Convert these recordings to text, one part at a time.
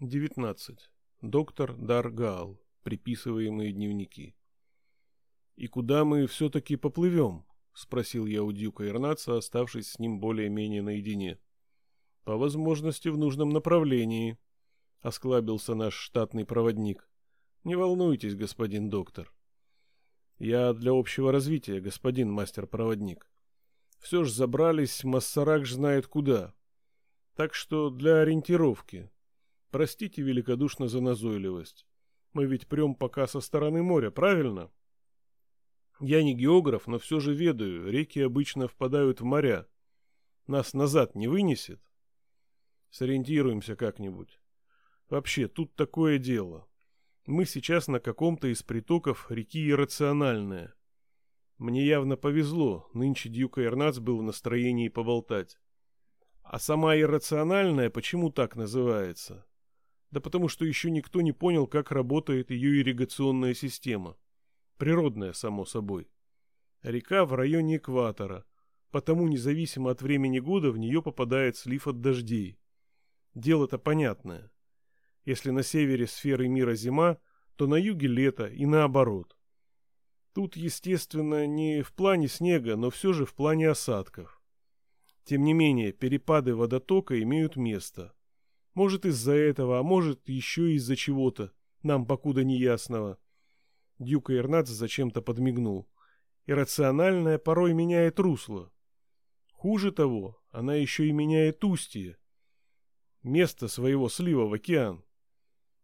19. Доктор Даргал. Приписываемые дневники. «И куда мы все-таки поплывем?» — спросил я у Дюка Ирнаца, оставшись с ним более-менее наедине. «По возможности в нужном направлении», — осклабился наш штатный проводник. «Не волнуйтесь, господин доктор». «Я для общего развития, господин мастер-проводник. Все ж забрались, Массарак знает куда. Так что для ориентировки». Простите великодушно за назойливость. Мы ведь прем пока со стороны моря, правильно? Я не географ, но все же ведаю, реки обычно впадают в моря. Нас назад не вынесет? Сориентируемся как-нибудь. Вообще, тут такое дело. Мы сейчас на каком-то из притоков реки Иррациональная. Мне явно повезло, нынче Дьюка Эрнац был в настроении поболтать. А сама иррациональная почему так называется? Да потому что еще никто не понял, как работает ее ирригационная система. Природная, само собой. Река в районе экватора, потому независимо от времени года в нее попадает слив от дождей. Дело-то понятное. Если на севере сферы мира зима, то на юге лето и наоборот. Тут, естественно, не в плане снега, но все же в плане осадков. Тем не менее, перепады водотока имеют место. Может, из-за этого, а может, еще из-за чего-то, нам покуда не ясного. Дюка Ирнац зачем-то подмигнул. Иррациональная порой меняет русло. Хуже того, она еще и меняет устье. Место своего слива в океан.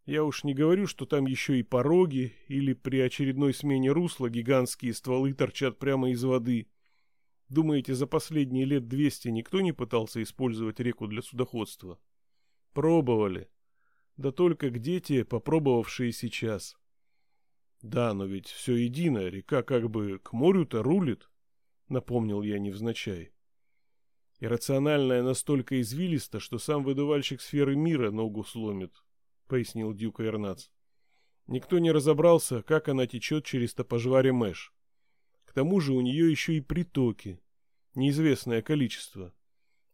Я уж не говорю, что там еще и пороги, или при очередной смене русла гигантские стволы торчат прямо из воды. Думаете, за последние лет двести никто не пытался использовать реку для судоходства? Пробовали. Да только где те, попробовавшие сейчас? Да, но ведь все едино, река как бы к морю-то рулит, напомнил я невзначай. Иррациональная настолько извилиста, что сам выдувальщик сферы мира ногу сломит, пояснил Дюка Эрнац. Никто не разобрался, как она течет через топожваре Мэш. К тому же у нее еще и притоки, неизвестное количество.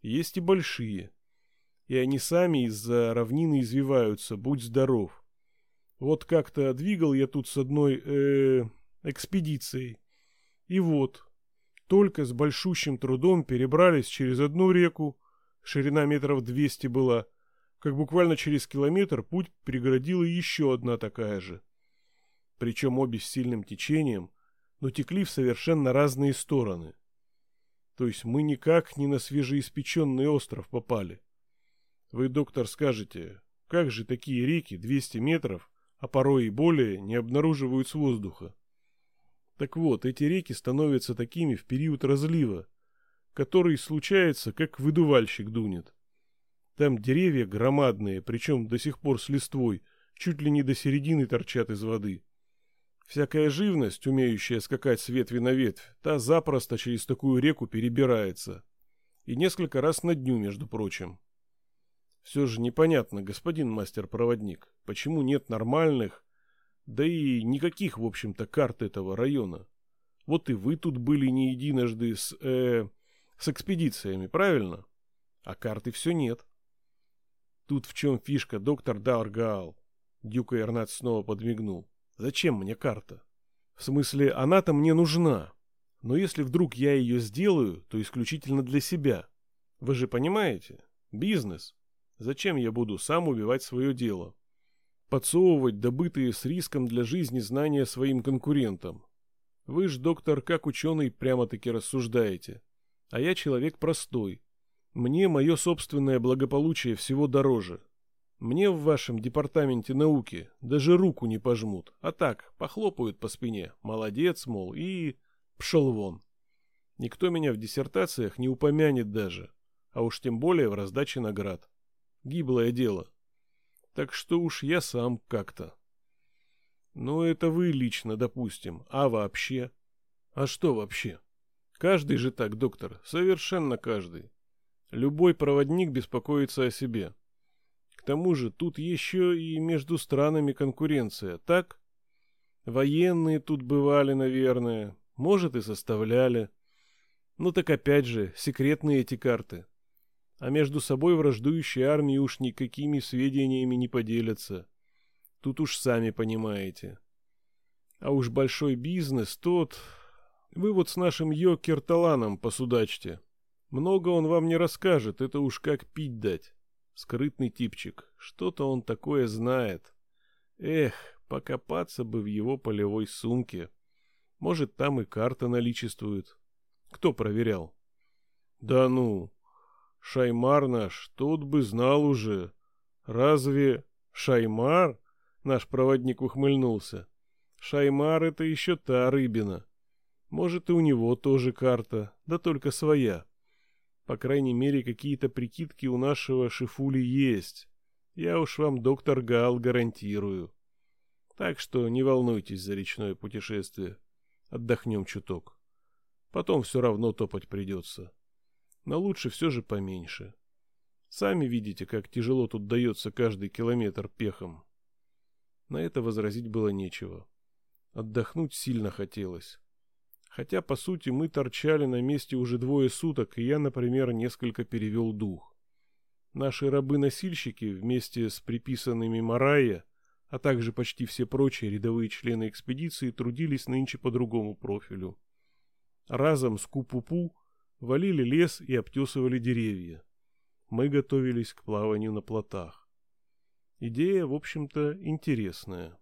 Есть и большие и они сами из-за равнины извиваются, будь здоров. Вот как-то двигал я тут с одной э, экспедицией. И вот, только с большущим трудом перебрались через одну реку, ширина метров двести была, как буквально через километр путь преградила еще одна такая же. Причем обе с сильным течением, но текли в совершенно разные стороны. То есть мы никак не на свежеиспеченный остров попали. Вы, доктор, скажете, как же такие реки 200 метров, а порой и более, не обнаруживают с воздуха? Так вот, эти реки становятся такими в период разлива, который случается, как выдувальщик дунет. Там деревья громадные, причем до сих пор с листвой, чуть ли не до середины торчат из воды. Всякая живность, умеющая скакать с ветви на ветвь, та запросто через такую реку перебирается. И несколько раз на дню, между прочим. Все же непонятно, господин мастер-проводник, почему нет нормальных, да и никаких, в общем-то, карт этого района. Вот и вы тут были не единожды с, э, с экспедициями, правильно? А карты все нет. Тут в чем фишка, доктор Даргаал? Дюка Эрнат снова подмигнул. Зачем мне карта? В смысле, она-то мне нужна. Но если вдруг я ее сделаю, то исключительно для себя. Вы же понимаете? Бизнес. Зачем я буду сам убивать свое дело? Подсовывать добытые с риском для жизни знания своим конкурентам. Вы ж, доктор, как ученый, прямо-таки рассуждаете. А я человек простой. Мне мое собственное благополучие всего дороже. Мне в вашем департаменте науки даже руку не пожмут, а так, похлопают по спине. Молодец, мол, и... Пшел вон. Никто меня в диссертациях не упомянет даже, а уж тем более в раздаче наград. Гиблое дело. Так что уж я сам как-то. Ну, это вы лично, допустим. А вообще? А что вообще? Каждый же так, доктор, совершенно каждый. Любой проводник беспокоится о себе. К тому же тут еще и между странами конкуренция, так? Военные тут бывали, наверное, может и составляли. Ну так опять же, секретные эти карты. А между собой враждующие армии уж никакими сведениями не поделятся. Тут уж сами понимаете. А уж большой бизнес тот... Вы вот с нашим Йокерталаном посудачьте. Много он вам не расскажет, это уж как пить дать. Скрытный типчик, что-то он такое знает. Эх, покопаться бы в его полевой сумке. Может, там и карта наличествует. Кто проверял? Да ну, Шаймар наш, тот бы знал уже. Разве Шаймар? Наш проводник ухмыльнулся. Шаймар — это еще та рыбина. Может, и у него тоже карта, да только своя. По крайней мере, какие-то прикидки у нашего Шифули есть. Я уж вам, доктор Гал, гарантирую. Так что не волнуйтесь за речное путешествие. Отдохнем чуток. Потом все равно топать придется. Но лучше все же поменьше. Сами видите, как тяжело тут дается каждый километр пехом. На это возразить было нечего. Отдохнуть сильно хотелось. Хотя, по сути, мы торчали на месте уже двое суток, и я, например, несколько перевел дух. Наши рабы-носильщики вместе с приписанными Марайя, а также почти все прочие рядовые члены экспедиции трудились нынче по другому профилю. Разом с Купупу валили лес и обтесывали деревья. Мы готовились к плаванию на плотах. Идея, в общем-то, интересная.